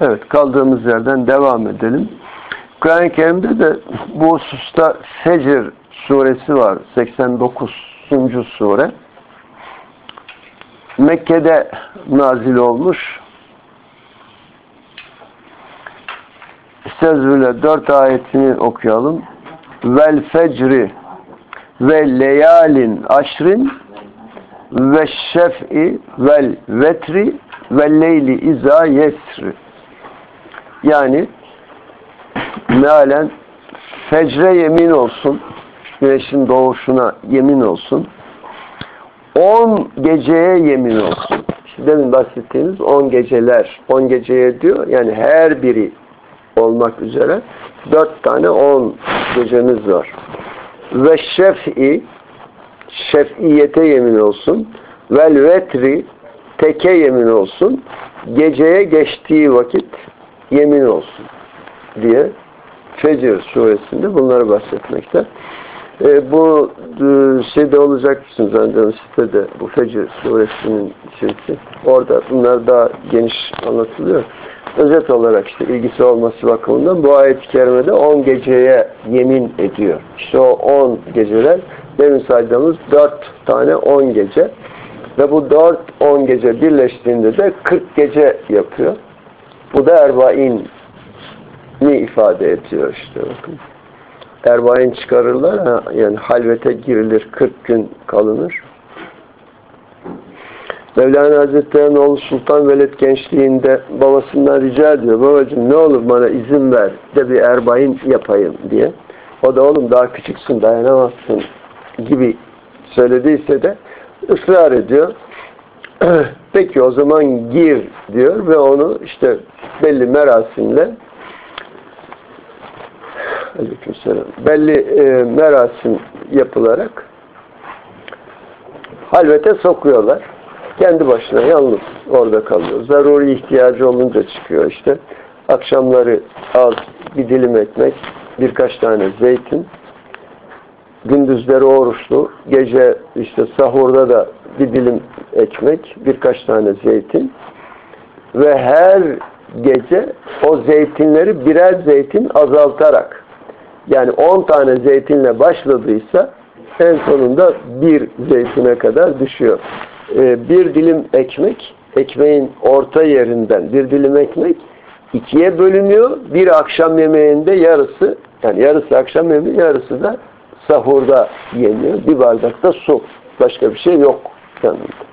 Evet kaldığımız yerden devam edelim. Kur'an-ı Kerim'de de bu hususta Secr suresi var. 89. sure. Mekke'de nazil olmuş. Sezrüle dört ayetini okuyalım. Vel fecri ve leyalin aşrin ve şef'i vel vetri ve leyli iza yesri. Yani mealen fecre yemin olsun güneşin doğuşuna yemin olsun on geceye yemin olsun. İşte demin bahsettiğimiz on geceler. On geceye diyor yani her biri olmak üzere dört tane on gecemiz var. Ve şef'i şef'iyete yemin olsun vel vetri teke yemin olsun geceye geçtiği vakit yemin olsun diye Fecr suresinde bunları bahsetmekte. E, bu e, şeyde olacak mısınız zannediyorum sitede bu Fecr suresinin şeysi. Orada bunlar daha geniş anlatılıyor. Özet olarak işte ilgisi olması bakımından bu ayet-i kerimede 10 geceye yemin ediyor. İşte o 10 geceler demin saydığımız 4 tane 10 gece ve bu 4-10 gece birleştiğinde de 40 gece yapıyor. Bu da erbain ni ifade ediyor işte bakın. Erbain çıkarırlar yani halvete girilir 40 gün kalınır. Mevlana Hazretleri'nin oğlu Sultan Veled gençliğinde babasından rica ediyor. Babacığım ne olur bana izin ver de bir erbain yapayım diye. O da oğlum daha küçüksün dayanamazsın gibi söylediyse de ısrar ediyor. Peki o zaman gir diyor ve onu işte belli merasimle aleykümselam belli e, merasim yapılarak halvete sokuyorlar. Kendi başına yalnız orada kalıyor. Zaruri ihtiyacı olunca çıkıyor işte. Akşamları az bir dilim ekmek, birkaç tane zeytin, gündüzleri oruçlu, gece işte sahurda da bir dilim ekmek, birkaç tane zeytin ve her gece o zeytinleri birer zeytin azaltarak yani 10 tane zeytinle başladıysa en sonunda bir zeytine kadar düşüyor. Ee, bir dilim ekmek, ekmeğin orta yerinden bir dilim ekmek ikiye bölünüyor. Bir akşam yemeğinde yarısı yani yarısı akşam yemeği yarısı da sahurda yeniyor. Bir bardak da su. Başka bir şey yok yanında.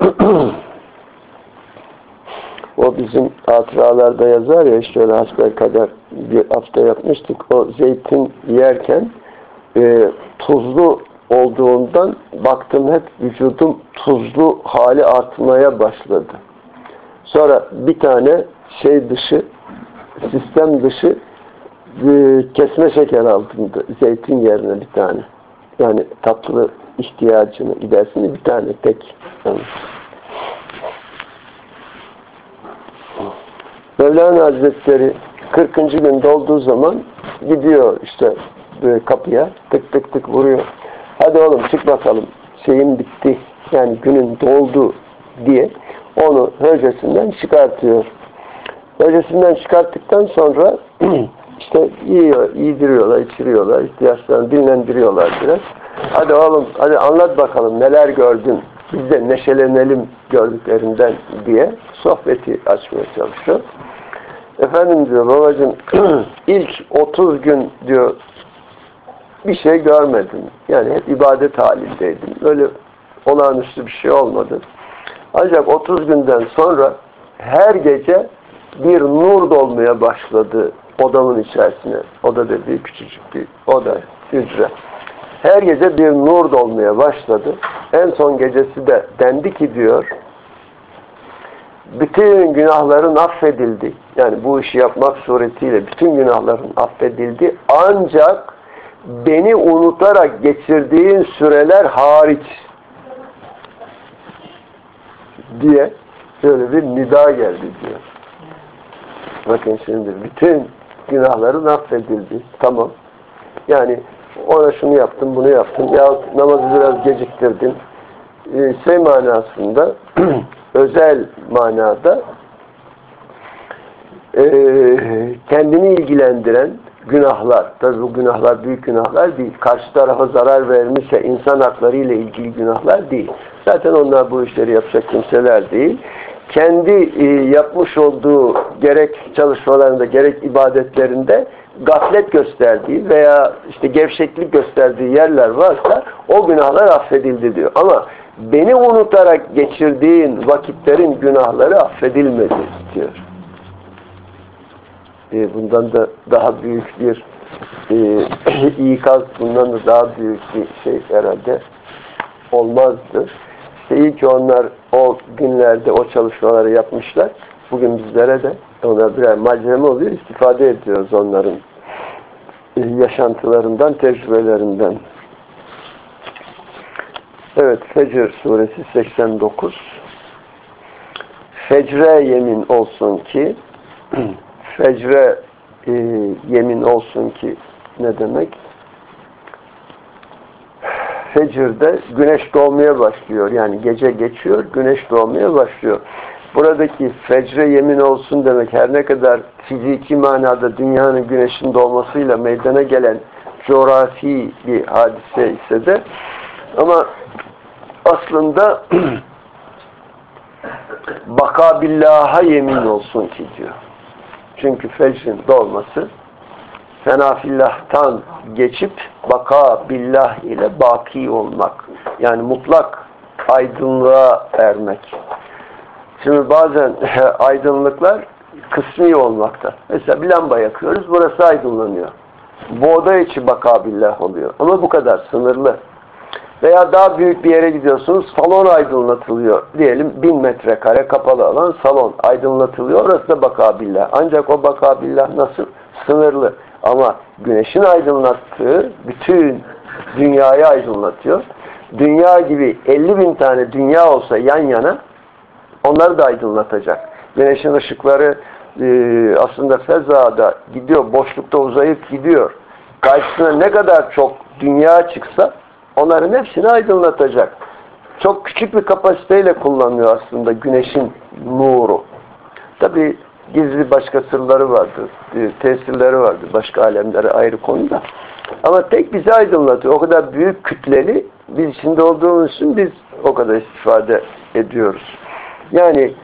o bizim hatıralarda yazar ya işte öyle hasbel kadar bir hafta yapmıştık. O zeytin yerken e, tuzlu olduğundan baktım hep vücudum tuzlu hali artmaya başladı. Sonra bir tane şey dışı sistem dışı kesme şeker aldım zeytin yerine bir tane. Yani tatlı ihtiyacını gidersin bir tane tek. Yani. Mevlana Hazretleri 40. gün dolduğu zaman gidiyor işte kapıya tık tık tık vuruyor. Hadi oğlum çık bakalım şeyin bitti yani günün doldu diye onu hocasından çıkartıyor. Hocasından çıkarttıktan sonra işte yiyor, yediriyorlar, içiriyorlar, ihtiyaçlarını dinlendiriyorlar biraz. Hadi oğlum, hadi anlat bakalım neler gördün, biz de neşelenelim gördüklerinden diye sohbeti açmaya çalışıyor. Efendim diyor babacığım ilk 30 gün diyor bir şey görmedim. Yani hep ibadet halindeydim. Öyle olağanüstü bir şey olmadı. Ancak 30 günden sonra her gece bir nur dolmaya başladı odamın içerisine. Oda dediği küçücük bir oda, hücre. Her gece bir nur dolmaya başladı. En son gecesi de dendi ki diyor bütün günahların affedildi. Yani bu işi yapmak suretiyle bütün günahların affedildi. Ancak beni unutarak geçirdiğin süreler hariç diye şöyle bir nida geldi diyor. Bakın şimdi bütün günahların affedildi. Tamam. Yani ona şunu yaptım, bunu yaptım. Ya namazı biraz geciktirdim. Ee, şey manasında, özel manada e, kendini ilgilendiren günahlar, tabi bu günahlar büyük günahlar değil. Karşı tarafa zarar vermişse insan hakları ile ilgili günahlar değil. Zaten onlar bu işleri yapacak kimseler değil. Kendi e, yapmış olduğu gerek çalışmalarında gerek ibadetlerinde gaflet gösterdiği veya işte gevşeklik gösterdiği yerler varsa o günahlar affedildi diyor. Ama beni unutarak geçirdiğin vakitlerin günahları affedilmedi diyor. E, bundan da daha büyük bir e, ikaz, bundan da daha büyük bir şey herhalde olmazdı. İşte iyi ki onlar o günlerde o çalışmaları yapmışlar. Bugün bizlere de onlar birer malzeme oluyor. istifade ediyoruz onların e, yaşantılarından, tecrübelerinden. Evet, Fecr suresi 89. Fecre yemin olsun ki fecre e, yemin olsun ki ne demek? Fecirde güneş doğmaya başlıyor. Yani gece geçiyor, güneş doğmaya başlıyor. Buradaki fecre yemin olsun demek her ne kadar fiziki manada dünyanın güneşin doğmasıyla meydana gelen coğrafi bir hadise ise de ama aslında baka billaha yemin olsun ki diyor. Çünkü fecrin doğması fenafillah'tan geçip baka billah ile baki olmak. Yani mutlak aydınlığa ermek. Şimdi bazen aydınlıklar kısmi olmakta. Mesela bir lamba yakıyoruz, burası aydınlanıyor. Bu oda içi baka billah oluyor. Ama bu kadar sınırlı. Veya daha büyük bir yere gidiyorsunuz, salon aydınlatılıyor. Diyelim bin metrekare kapalı alan salon aydınlatılıyor. Orası da bakabillah. Ancak o bakabillah nasıl? Sınırlı. Ama güneşin aydınlattığı bütün dünyayı aydınlatıyor. Dünya gibi 50 bin tane dünya olsa yan yana onları da aydınlatacak. Güneşin ışıkları e, aslında fezada gidiyor, boşlukta uzayıp gidiyor. Karşısına ne kadar çok dünya çıksa Onların hepsini aydınlatacak. Çok küçük bir kapasiteyle kullanıyor aslında güneşin nuru. Tabi gizli başka sırları vardır, e, tesirleri vardır başka alemlere ayrı konuda. Ama tek bizi aydınlatıyor. O kadar büyük kütleli biz içinde olduğumuz için biz o kadar istifade ediyoruz. Yani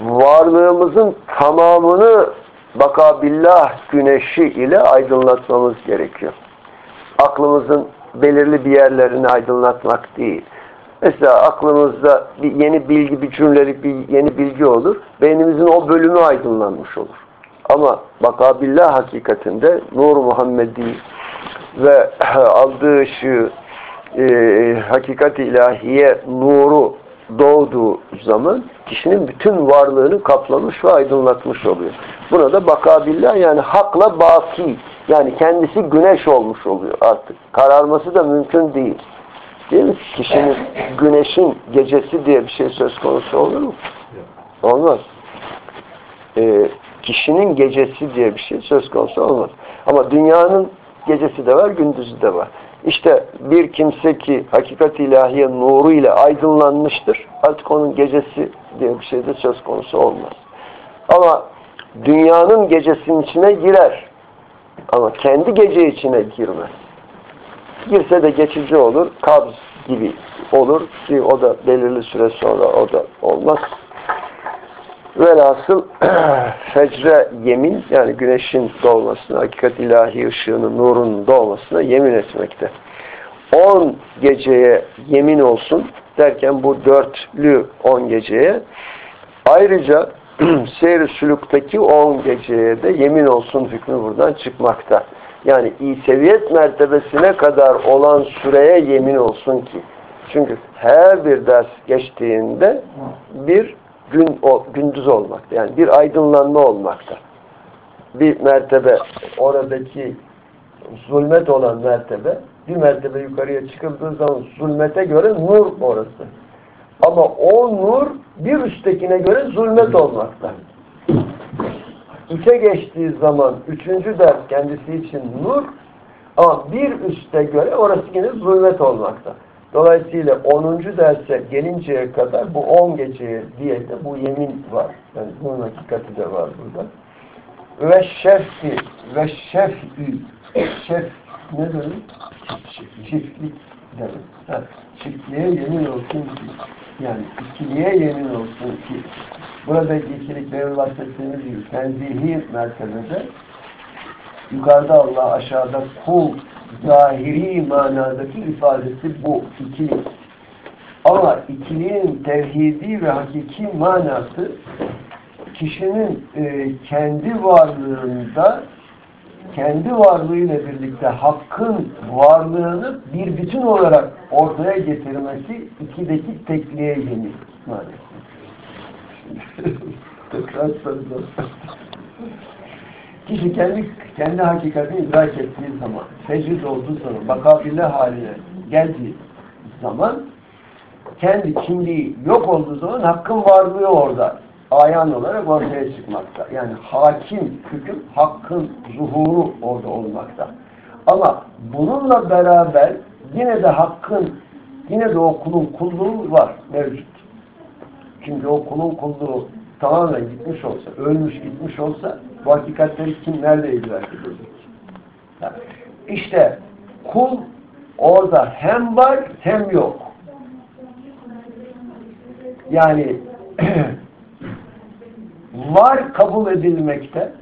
varlığımızın tamamını bakabillah güneşi ile aydınlatmamız gerekiyor. Aklımızın belirli bir yerlerini aydınlatmak değil. Mesela aklımızda bir yeni bilgi, bir cümlelik bir yeni bilgi olur. Beynimizin o bölümü aydınlanmış olur. Ama bakabillah hakikatinde Nur Muhammedi ve aldığı ışığı e, hakikat ilahiye nuru doğduğu zaman kişinin bütün varlığını kaplamış ve aydınlatmış oluyor. Buna da bakabillah yani hakla baki yani kendisi güneş olmuş oluyor artık. Kararması da mümkün değil. Değil mi? Kişinin güneşin gecesi diye bir şey söz konusu olur mu? Olmaz. Ee, kişinin gecesi diye bir şey söz konusu olmaz. Ama dünyanın gecesi de var, gündüzü de var. İşte bir kimse ki hakikat ilahiye nuru ile aydınlanmıştır. Artık onun gecesi diye bir şey de söz konusu olmaz. Ama dünyanın gecesinin içine girer. Ama kendi gece içine girmez. Girse de geçici olur, kabz gibi olur ki o da belirli süre sonra o da olmaz. Velhasıl fecre yemin yani güneşin doğmasına, hakikat ilahi ışığının, nurun doğmasına yemin etmekte. On geceye yemin olsun derken bu dörtlü on geceye ayrıca seyr-i sülükteki on geceye de yemin olsun hükmü buradan çıkmakta. Yani İseviyet mertebesine kadar olan süreye yemin olsun ki. Çünkü her bir ders geçtiğinde bir gün o, gündüz olmakta. Yani bir aydınlanma olmakta. Bir mertebe oradaki zulmet olan mertebe bir mertebe yukarıya çıkıldığı zaman zulmete göre nur orası. Ama o nur bir üsttekine göre zulmet olmakta. İçe geçtiği zaman üçüncü ders kendisi için nur Ama bir üste göre orası yine zulmet olmakta. Dolayısıyla 10. derse gelinceye kadar bu 10 geceye diye de bu yemin var. Yani bunun hakikati de var burada. Ve şefti ve şef'i şef ne demek? Çiftlik demek. Ha, çiftliğe yemin olsun ki yani ikiliğe yemin olsun ki buradaki ikilik benim bahsettiğimiz gibi tenzihi mertebede yukarıda Allah aşağıda kul zahiri manadaki ifadesi bu ikilik. Ama ikiliğin tevhidi ve hakiki manası kişinin e, kendi varlığında kendi varlığıyla birlikte hakkın varlığını bir bütün olarak ortaya getirmesi ikideki tekliğe yenir. Tekrar saracağım. Kişi kendi kendi hakikatini idrak ettiği zaman, tecrüz olduğu zaman, bakabillah haline geldiği zaman kendi kimliği yok olduğu zaman hakkın varlığı orada ayan olarak ortaya çıkmakta. Yani hakim hüküm hakkın zuhuru orada olmakta. Ama bununla beraber yine de hakkın yine de o kulun kulluğu var mevcut. Çünkü o kulun kulluğu tamamen gitmiş olsa, ölmüş gitmiş olsa bu hakikatleri kim nerede idrak edecek? Yani işte kul orada hem var hem yok. Yani var kabul edilmekte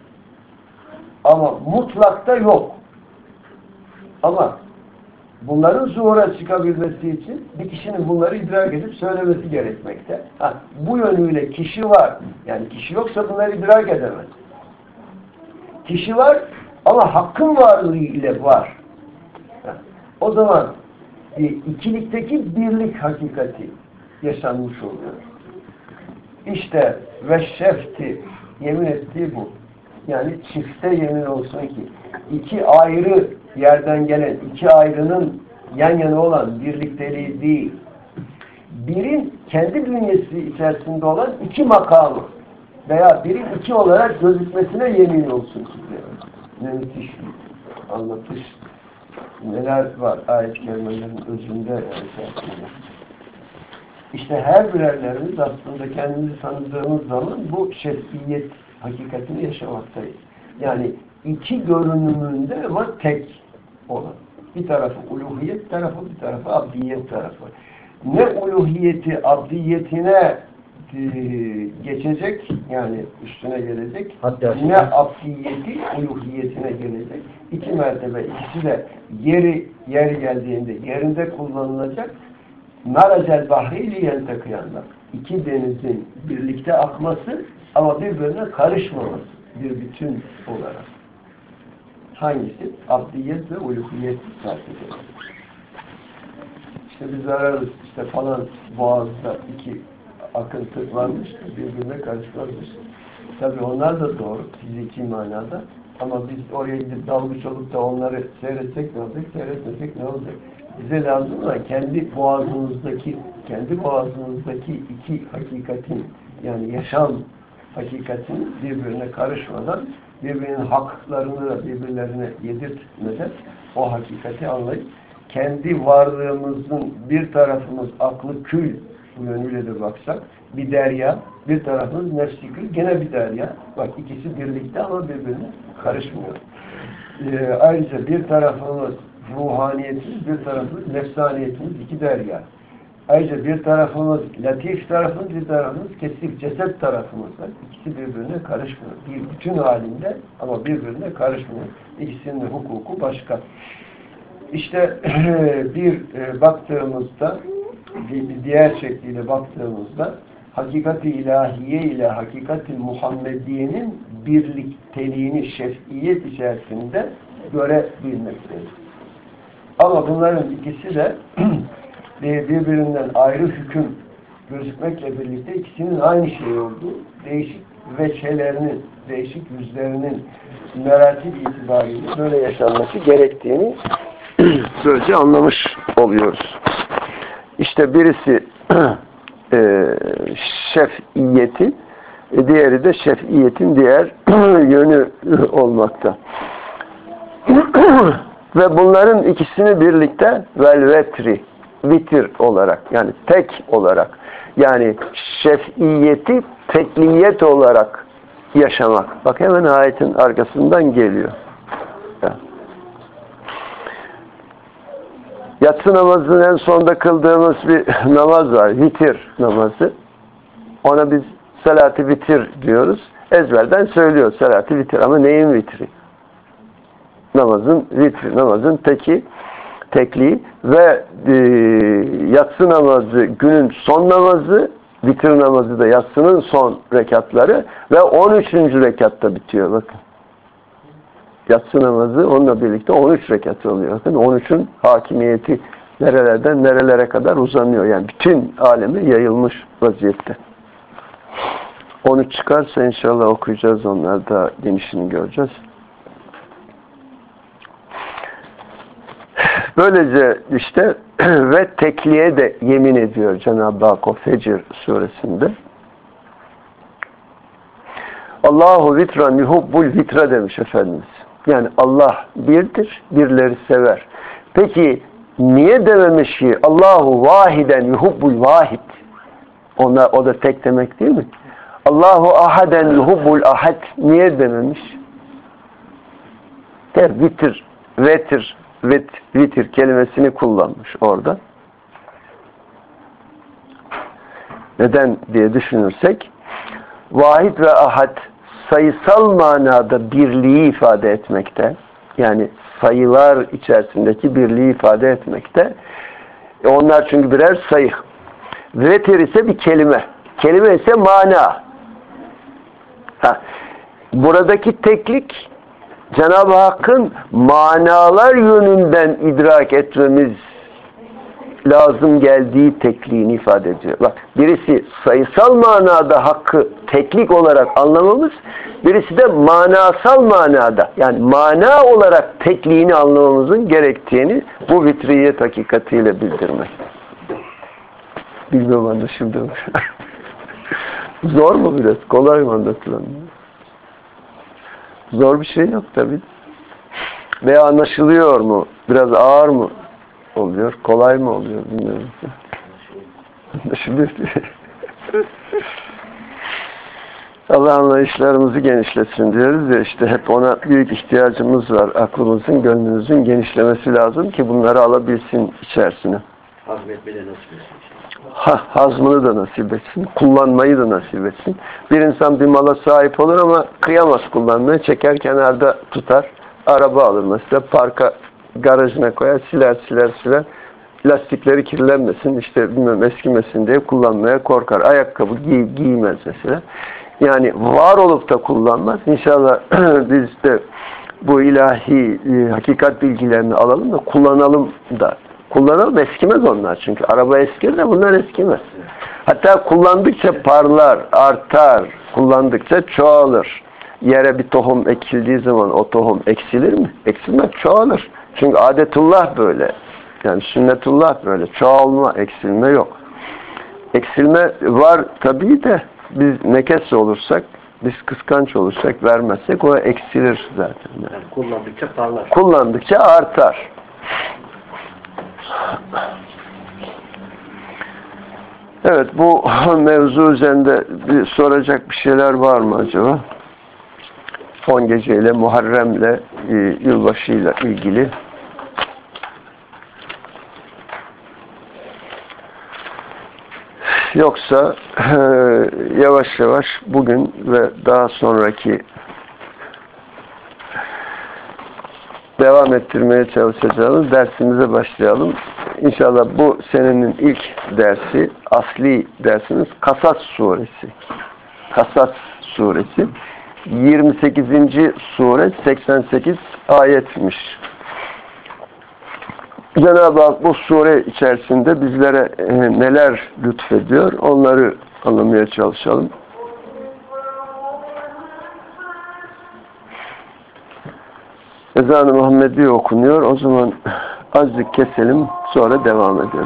ama mutlakta yok. Ama bunların zuhura çıkabilmesi için bir kişinin bunları idrak edip söylemesi gerekmekte. Ha, bu yönüyle kişi var. Yani kişi yoksa bunları idrak edemez. Kişi var ama hakkın varlığı ile var. Ha, o zaman e, ikilikteki birlik hakikati yaşanmış oluyor. İşte ve şefti yemin ettiği bu. Yani çifte yemin olsun ki iki ayrı yerden gelen iki ayrının yan yana olan birlikteliği değil. Birin kendi bünyesi içerisinde olan iki makamı veya birin iki olarak gözükmesine yemin olsun ki Ne müthiş bir anlatış. Neler var ayet kelimelerin özünde yani işte her birerlerimiz aslında kendimizi tanıdığımız zaman bu şefiyet hakikatini yaşamaktayız. Yani iki görünümünde ama tek olan. Bir tarafı uluhiyet tarafı, bir tarafı abdiyet tarafı. Ne uluhiyeti abdiyetine e, geçecek, yani üstüne gelecek, Hatta ne abdiyeti uluhiyetine gelecek. İki mertebe, ikisi de yeri yer geldiğinde yerinde kullanılacak Meracel bahriyle yentekıyanlar. İki denizin birlikte akması ama birbirine karışmaması bir bütün olarak. Hangisi? Abdiyet ve uluhiyet mertebesi. İşte biz ararız işte falan boğazda iki akıntı varmış, birbirine karışmazmış. Tabi onlar da doğru fiziki manada. Ama biz oraya gidip dalgıç olup da onları seyretsek ne olacak, seyretmesek ne olacak? Bize lazım olan kendi boğazımızdaki kendi boğazımızdaki iki hakikatin yani yaşam hakikatin birbirine karışmadan birbirinin haklarını da birbirlerine yedirtmeden o hakikati anlayıp kendi varlığımızın bir tarafımız aklı kül yönüyle de baksak bir derya, bir tarafımız nefsi kül gene bir derya. Bak ikisi birlikte ama birbirine karışmıyor. Ee, ayrıca bir tarafımız ruhaniyetimiz, bir tarafımız nefsaniyetimiz, iki derya. Ayrıca bir tarafımız latif tarafımız, bir tarafımız kesik ceset tarafımız var. İkisi birbirine karışmıyor. Bir bütün halinde ama birbirine karışmıyor. İkisinin hukuku başka. İşte bir e, baktığımızda bir diğer şekliyle baktığımızda hakikati ilahiye ile hakikati Muhammediye'nin birlikteliğini şefiyet içerisinde görebilmekteyiz. Ama bunların ikisi de birbirinden ayrı hüküm gözükmekle birlikte ikisinin aynı şey olduğu değişik veçelerinin, değişik yüzlerinin meratip itibariyle böyle yaşanması gerektiğini böylece anlamış oluyoruz. İşte birisi e, şefiyeti, diğeri de şefiyetin diğer yönü olmakta. Ve bunların ikisini birlikte vel vetri, vitir olarak yani tek olarak yani şefiyeti tekliyet olarak yaşamak. Bak hemen ayetin arkasından geliyor. Yatsı namazının en sonda kıldığımız bir namaz var. Vitir namazı. Ona biz salat-ı vitir diyoruz. Ezberden söylüyor salat-ı vitir. Ama neyin vitri? Namazın vitri. Namazın teki, tekliği ve e, yatsı namazı günün son namazı vitir namazı da yatsının son rekatları ve 13. rekatta bitiyor. Bakın. Yatsı namazı onunla birlikte 13 rekat oluyor. Bakın 13'ün hakimiyeti nerelerden nerelere kadar uzanıyor. Yani bütün aleme yayılmış vaziyette. 13 çıkarsa inşallah okuyacağız. Onlar da genişini göreceğiz. Böylece işte ve tekliğe de yemin ediyor Cenab-ı Hak o Fecir suresinde. Allahu vitran yuhubbul vitra demiş Efendimiz. Yani Allah birdir, birleri sever. Peki niye dememiş ki Allahu vahiden yuhubbul vahid? Ona, o da tek demek değil mi? Allahu ahaden yuhubbul ahad niye dememiş? Der, vitir, vetir, vit, vitir kelimesini kullanmış orada. Neden diye düşünürsek vahid ve ahad sayısal manada birliği ifade etmekte. Yani sayılar içerisindeki birliği ifade etmekte. E onlar çünkü birer sayı. Vetir ise bir kelime. Kelime ise mana. Ha. Buradaki teklik Cenab-ı Hakk'ın manalar yönünden idrak etmemiz lazım geldiği tekliğini ifade ediyor. Bak birisi sayısal manada hakkı teklik olarak anlamamız, birisi de manasal manada yani mana olarak tekliğini anlamamızın gerektiğini bu vitriyet hakikatiyle bildirmek. Bilmiyorum anlaşıldı mı? Zor mu biraz? Kolay mı anlatılan? Zor bir şey yok tabii. Veya anlaşılıyor mu? Biraz ağır mı oluyor? Kolay mı oluyor? Bilmiyorum. Anlaşılıyor. Allah anlayışlarımızı genişletsin diyoruz ya işte hep ona büyük ihtiyacımız var. Aklımızın, gönlümüzün genişlemesi lazım ki bunları alabilsin içerisine. Hazmetmeyi nasip etsin. Ha, hazmını da nasip etsin. Kullanmayı da nasip etsin. Bir insan bir mala sahip olur ama kıyamaz kullanmaya. Çeker kenarda tutar. Araba alır mesela. Parka garajına koyar. Siler siler siler. Lastikleri kirlenmesin. işte bilmem eskimesin diye kullanmaya korkar. Ayakkabı giy, giymez mesela. Yani var olup da kullanmaz. İnşallah biz de bu ilahi e, hakikat bilgilerini alalım da kullanalım da kullanalım eskimez onlar çünkü araba eskir de bunlar eskimez. Hatta kullandıkça parlar, artar, kullandıkça çoğalır. Yere bir tohum ekildiği zaman o tohum eksilir mi? Eksilmez, çoğalır. Çünkü adetullah böyle. Yani sünnetullah böyle. Çoğalma, eksilme yok. Eksilme var tabii de biz nekes olursak, biz kıskanç olursak, vermezsek o eksilir zaten. Yani. Yani kullandıkça parlar. Kullandıkça artar. Evet bu mevzu üzerinde bir soracak bir şeyler var mı acaba? Son geceyle, Muharrem'le, e, yılbaşıyla ilgili. Yoksa e, yavaş yavaş bugün ve daha sonraki devam ettirmeye çalışacağımız dersimize başlayalım. İnşallah bu senenin ilk dersi, asli dersimiz Kasas suresi. Kasas suresi. 28. sure 88 ayetmiş. Cenab-ı Hak bu sure içerisinde bizlere e, neler lütfediyor onları anlamaya çalışalım. Ezan-ı Muhammedi okunuyor. O zaman azıcık keselim sonra devam edelim.